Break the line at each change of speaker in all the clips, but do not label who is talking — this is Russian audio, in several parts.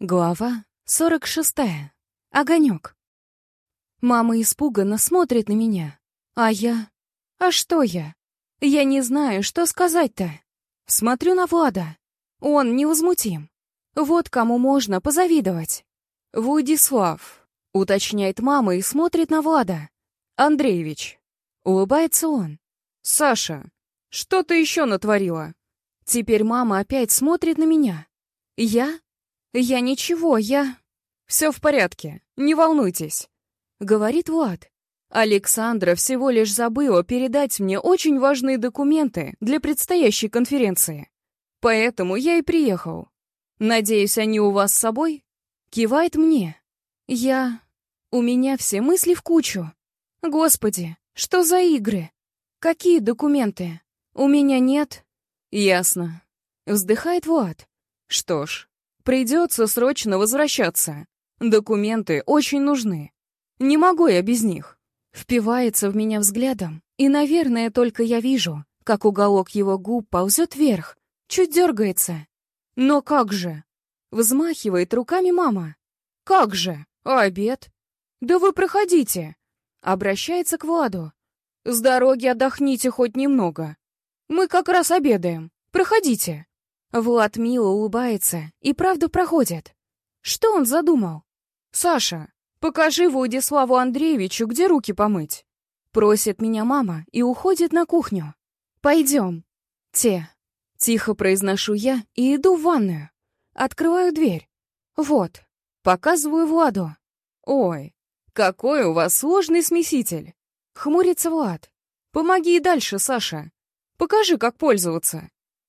Глава 46. Огонек. Мама испуганно смотрит на меня. А я... А что я? Я не знаю, что сказать-то. Смотрю на Влада. Он невозмутим. Вот кому можно позавидовать. «Владислав», — уточняет мама и смотрит на Влада. «Андреевич». Улыбается он. «Саша, что ты еще натворила?» Теперь мама опять смотрит на меня. Я «Я ничего, я...» «Все в порядке, не волнуйтесь», — говорит Влад. Александра всего лишь забыла передать мне очень важные документы для предстоящей конференции. Поэтому я и приехал. Надеюсь, они у вас с собой? Кивает мне. Я... У меня все мысли в кучу. Господи, что за игры? Какие документы? У меня нет. Ясно. Вздыхает Влад. Что ж, Придется срочно возвращаться. Документы очень нужны. Не могу я без них. Впивается в меня взглядом, и, наверное, только я вижу, как уголок его губ ползет вверх, чуть дергается. Но как же? Взмахивает руками мама. Как же? А обед? Да вы проходите. Обращается к Владу. С дороги отдохните хоть немного. Мы как раз обедаем. Проходите. Влад мило улыбается и правда проходит. Что он задумал? «Саша, покажи Владиславу Андреевичу, где руки помыть». Просит меня мама и уходит на кухню. «Пойдем». «Те». Тихо произношу я и иду в ванную. Открываю дверь. Вот. Показываю Владу. «Ой, какой у вас сложный смеситель!» Хмурится Влад. «Помоги и дальше, Саша. Покажи, как пользоваться».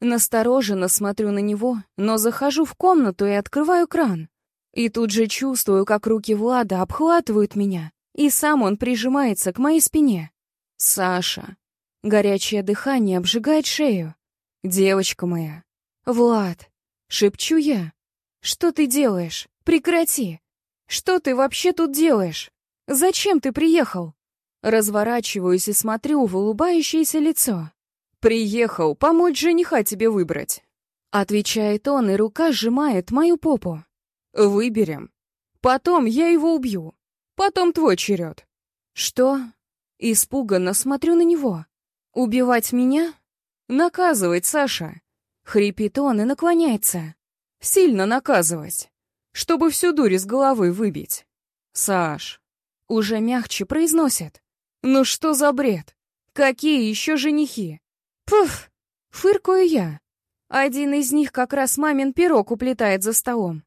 Настороженно смотрю на него, но захожу в комнату и открываю кран. И тут же чувствую, как руки Влада обхватывают меня, и сам он прижимается к моей спине. Саша. Горячее дыхание обжигает шею. Девочка моя. Влад. Шепчу я. Что ты делаешь? Прекрати. Что ты вообще тут делаешь? Зачем ты приехал? Разворачиваюсь и смотрю в улыбающееся лицо. «Приехал помочь жениха тебе выбрать», — отвечает он, и рука сжимает мою попу. «Выберем. Потом я его убью. Потом твой черед». «Что?» Испуганно смотрю на него. «Убивать меня?» «Наказывать, Саша!» Хрипит он и наклоняется. «Сильно наказывать, чтобы всю дурь из головы выбить». «Саш!» Уже мягче произносит. «Ну что за бред? Какие еще женихи? Пф! Фыркаю я. Один из них как раз мамин пирог уплетает за столом.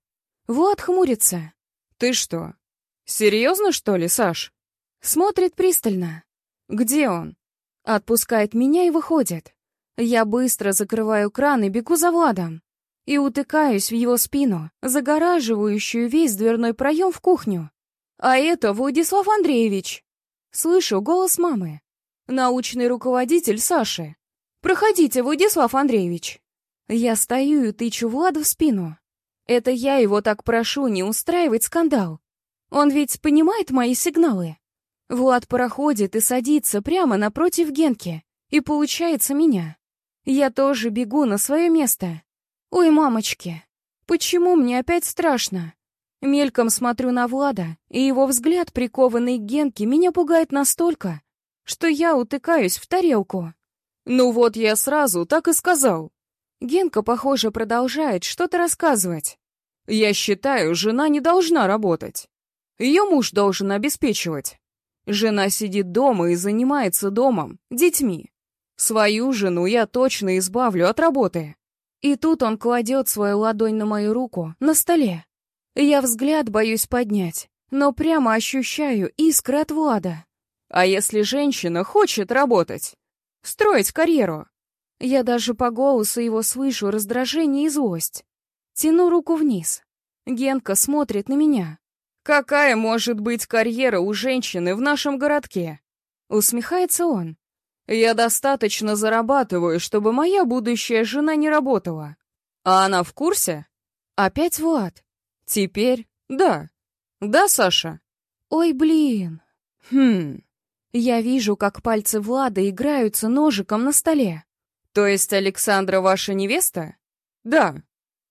Вот хмурится. Ты что, серьезно, что ли, Саш? Смотрит пристально. Где он? Отпускает меня и выходит. Я быстро закрываю кран и бегу за Владом. И утыкаюсь в его спину, загораживающую весь дверной проем в кухню. А это Владислав Андреевич. Слышу голос мамы. Научный руководитель Саши. «Проходите, Владислав Андреевич!» Я стою и тычу Владу в спину. Это я его так прошу не устраивать скандал. Он ведь понимает мои сигналы. Влад проходит и садится прямо напротив Генки. И получается меня. Я тоже бегу на свое место. Ой, мамочки, почему мне опять страшно? Мельком смотрю на Влада, и его взгляд, прикованный к Генке, меня пугает настолько, что я утыкаюсь в тарелку. «Ну вот я сразу так и сказал». Генка, похоже, продолжает что-то рассказывать. «Я считаю, жена не должна работать. Ее муж должен обеспечивать. Жена сидит дома и занимается домом, детьми. Свою жену я точно избавлю от работы». И тут он кладет свою ладонь на мою руку на столе. Я взгляд боюсь поднять, но прямо ощущаю искры от Влада. А если женщина хочет работать, Строить карьеру. Я даже по голосу его слышу раздражение и злость. Тяну руку вниз. Генка смотрит на меня. «Какая может быть карьера у женщины в нашем городке?» Усмехается он. «Я достаточно зарабатываю, чтобы моя будущая жена не работала. А она в курсе?» Опять Влад. «Теперь да. Да, Саша?» «Ой, блин». «Хм...» Я вижу, как пальцы Влада играются ножиком на столе. То есть Александра ваша невеста? Да.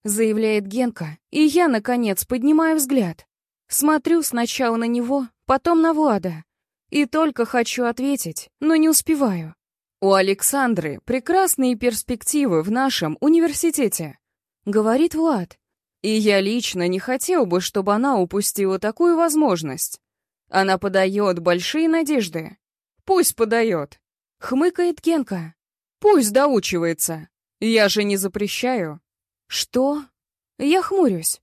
заявляет Генка, и я, наконец, поднимаю взгляд. Смотрю сначала на него, потом на Влада. И только хочу ответить, но не успеваю. У Александры прекрасные перспективы в нашем университете, говорит Влад. И я лично не хотел бы, чтобы она упустила такую возможность. Она подает большие надежды. Пусть подает. Хмыкает Генка. Пусть доучивается. Я же не запрещаю. Что? Я хмурюсь.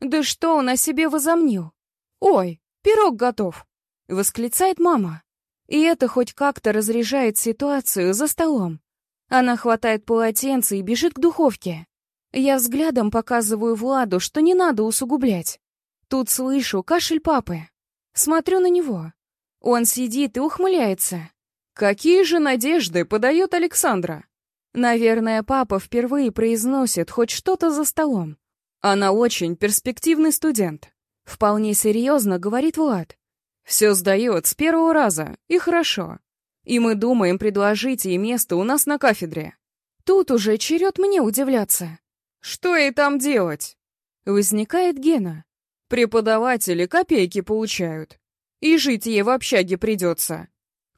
Да что он о себе возомнил? Ой, пирог готов. Восклицает мама. И это хоть как-то разряжает ситуацию за столом. Она хватает полотенце и бежит к духовке. Я взглядом показываю Владу, что не надо усугублять. Тут слышу кашель папы. Смотрю на него. Он сидит и ухмыляется. Какие же надежды подает Александра? Наверное, папа впервые произносит хоть что-то за столом. Она очень перспективный студент. Вполне серьезно говорит Влад. Все сдает с первого раза, и хорошо. И мы думаем предложить ей место у нас на кафедре. Тут уже черед мне удивляться. Что ей там делать? Возникает Гена. Преподаватели копейки получают. И жить ей в общаге придется.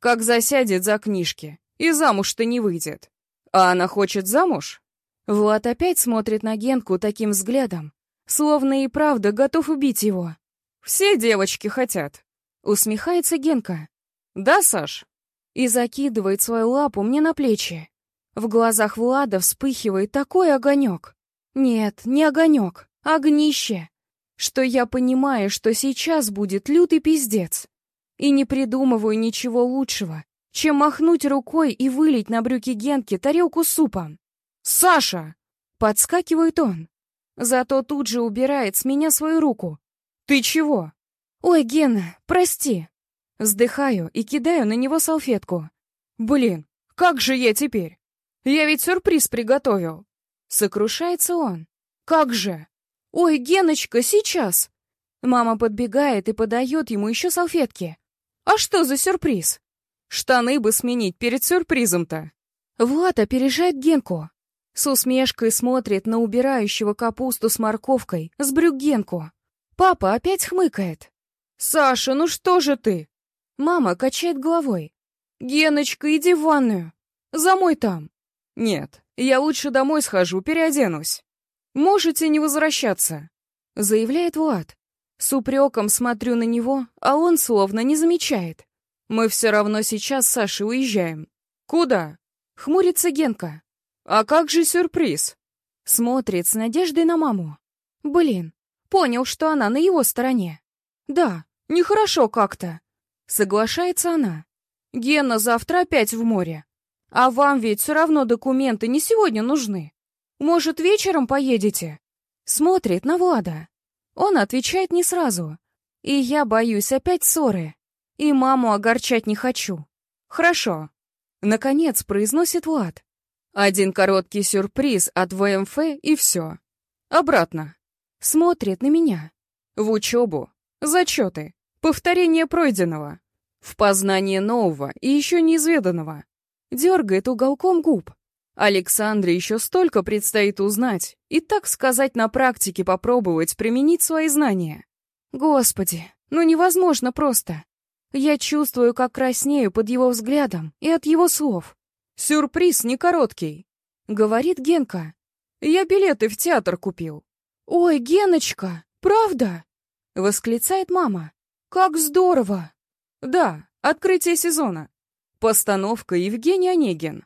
Как засядет за книжки, и замуж-то не выйдет. А она хочет замуж? Влад опять смотрит на Генку таким взглядом, словно и правда готов убить его. Все девочки хотят. Усмехается Генка. Да, Саш? И закидывает свою лапу мне на плечи. В глазах Влада вспыхивает такой огонек. Нет, не огонек, а огнище. Что я понимаю, что сейчас будет лютый пиздец. И не придумываю ничего лучшего, чем махнуть рукой и вылить на брюки Генки тарелку с супом. «Саша!» — подскакивает он. Зато тут же убирает с меня свою руку. «Ты чего?» «Ой, Гена, прости!» Вздыхаю и кидаю на него салфетку. «Блин, как же я теперь? Я ведь сюрприз приготовил!» Сокрушается он. «Как же? Ой, Геночка, сейчас!» Мама подбегает и подает ему еще салфетки. «А что за сюрприз?» «Штаны бы сменить перед сюрпризом-то!» Влад опережает Генку. С усмешкой смотрит на убирающего капусту с морковкой с брюк. Папа опять хмыкает. «Саша, ну что же ты?» Мама качает головой. «Геночка, иди в ванную. Замой там». «Нет, я лучше домой схожу, переоденусь». «Можете не возвращаться», — заявляет Влад. С упреком смотрю на него, а он словно не замечает. «Мы все равно сейчас с Сашей уезжаем». «Куда?» — хмурится Генка. «А как же сюрприз?» Смотрит с надеждой на маму. Блин, понял, что она на его стороне. Да, нехорошо как-то. Соглашается она. Гена завтра опять в море. А вам ведь все равно документы не сегодня нужны. Может, вечером поедете? Смотрит на Влада. Он отвечает не сразу. И я боюсь опять ссоры. И маму огорчать не хочу. Хорошо. Наконец произносит Влад. Один короткий сюрприз от ВМФ и все. Обратно. Смотрит на меня. В учебу. Зачеты. Повторение пройденного. В познание нового и еще неизведанного. Дергает уголком губ. Александре еще столько предстоит узнать и, так сказать, на практике попробовать применить свои знания. Господи, ну невозможно просто. Я чувствую, как краснею под его взглядом и от его слов. «Сюрприз не короткий», — говорит Генка. «Я билеты в театр купил». «Ой, Геночка, правда?» — восклицает мама. «Как здорово!» «Да, открытие сезона. Постановка Евгений Онегин.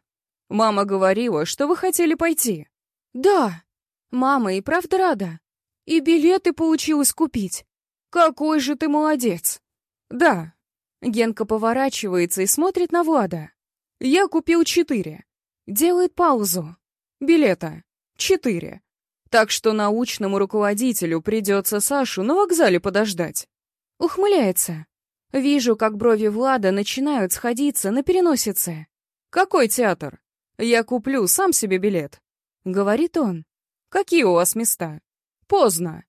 Мама говорила, что вы хотели пойти». «Да, мама и правда рада. И билеты получилось купить. Какой же ты молодец!» «Да». Генка поворачивается и смотрит на Влада. «Я купил четыре». Делает паузу. «Билета. Четыре. Так что научному руководителю придется Сашу на вокзале подождать. Ухмыляется. Вижу, как брови Влада начинают сходиться на переносице. «Какой театр? Я куплю сам себе билет», — говорит он. «Какие у вас места?» «Поздно».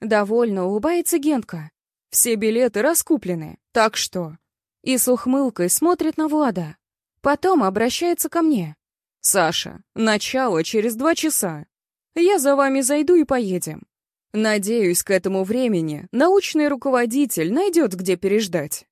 Довольно улыбается Генка. «Все билеты раскуплены, так что...» И с ухмылкой смотрит на Влада. Потом обращается ко мне. «Саша, начало через два часа. Я за вами зайду и поедем. Надеюсь, к этому времени научный руководитель найдет, где переждать.